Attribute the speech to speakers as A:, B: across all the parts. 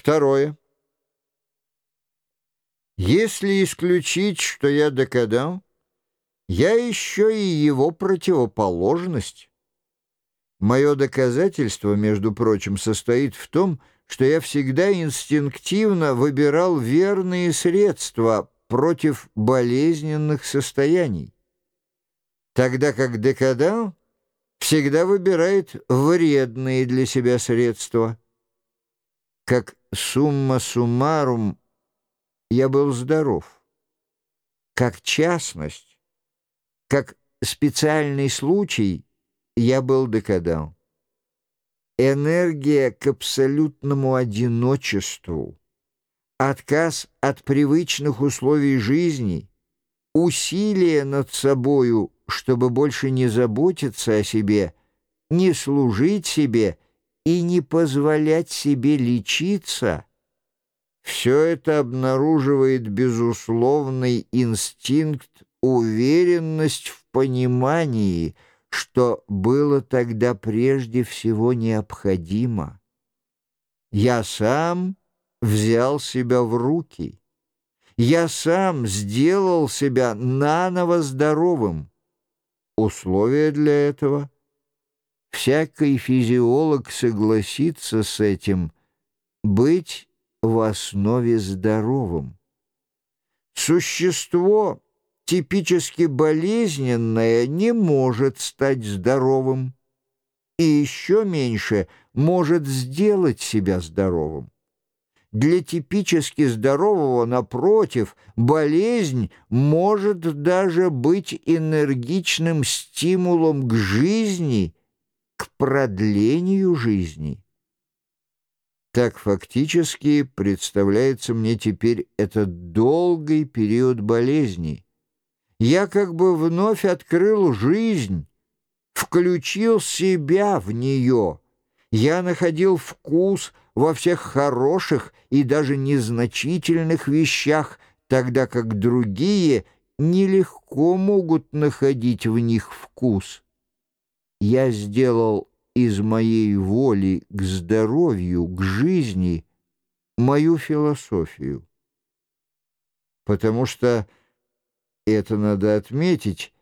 A: Второе. Если исключить, что я декадан, я еще и его противоположность. Мое доказательство, между прочим, состоит в том, что я всегда инстинктивно выбирал верные средства против болезненных состояний, тогда как декадан всегда выбирает вредные для себя средства. Как сумма суммарум я был здоров. Как частность, как специальный случай я был декадан. Энергия к абсолютному одиночеству, отказ от привычных условий жизни, усилие над собою, чтобы больше не заботиться о себе, не служить себе и не позволять себе лечиться — все это обнаруживает безусловный инстинкт, уверенность в понимании, что было тогда прежде всего необходимо. Я сам взял себя в руки. Я сам сделал себя наново здоровым. Условия для этого — всякий физиолог согласится с этим — быть в основе здоровым. Существо, типически болезненное, не может стать здоровым и еще меньше может сделать себя здоровым. Для типически здорового, напротив, болезнь может даже быть энергичным стимулом к жизни, продлению жизни. Так фактически представляется мне теперь этот долгий период болезни. Я как бы вновь открыл жизнь, включил себя в нее. Я находил вкус во всех хороших и даже незначительных вещах, тогда как другие нелегко могут находить в них вкус. Я сделал из моей воли к здоровью, к жизни, мою философию. Потому что, это надо отметить,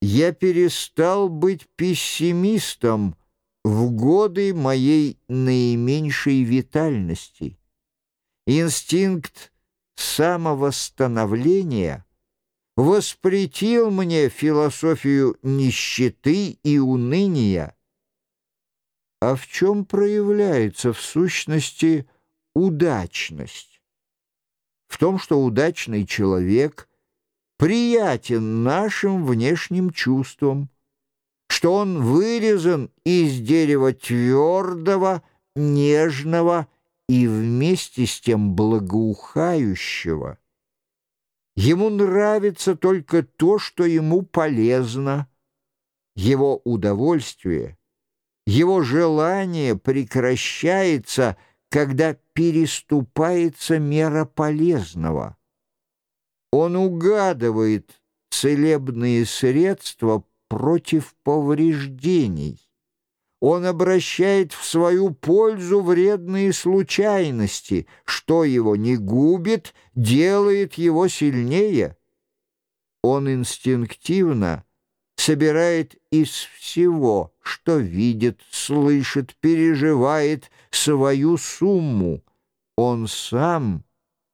A: я перестал быть пессимистом в годы моей наименьшей витальности. Инстинкт самовосстановления воспретил мне философию нищеты и уныния, а в чем проявляется в сущности удачность? В том, что удачный человек приятен нашим внешним чувствам, что он вырезан из дерева твердого, нежного и вместе с тем благоухающего. Ему нравится только то, что ему полезно, его удовольствие — его желание прекращается, когда переступается мера полезного. Он угадывает целебные средства против повреждений. Он обращает в свою пользу вредные случайности, что его не губит, делает его сильнее. Он инстинктивно собирает из всего, что видит, слышит, переживает, свою сумму. Он сам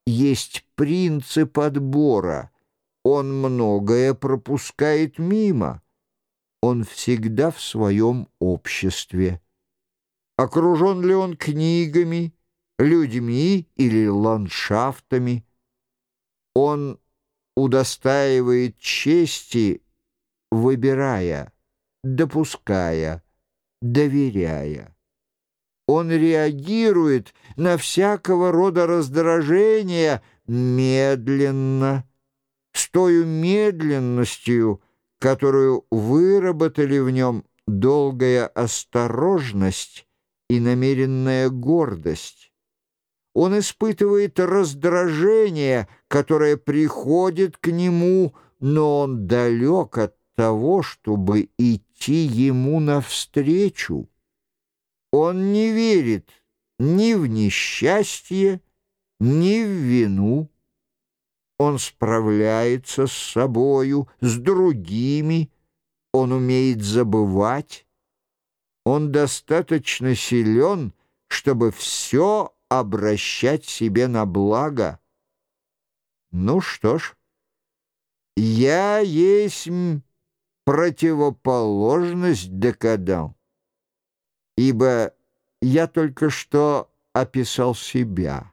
A: есть принцип отбора. Он многое пропускает мимо. Он всегда в своем обществе. Окружен ли он книгами, людьми или ландшафтами? Он удостаивает чести выбирая, допуская, доверяя. Он реагирует на всякого рода раздражения медленно, с той медленностью, которую выработали в нем долгая осторожность и намеренная гордость. Он испытывает раздражение, которое приходит к нему, но он далек от того, чтобы идти ему навстречу. Он не верит ни в несчастье, ни в вину. Он справляется с собою, с другими, он умеет забывать. Он достаточно силен, чтобы все обращать себе на благо. Ну что ж, я есть противоположность декадан, ибо я только что описал себя.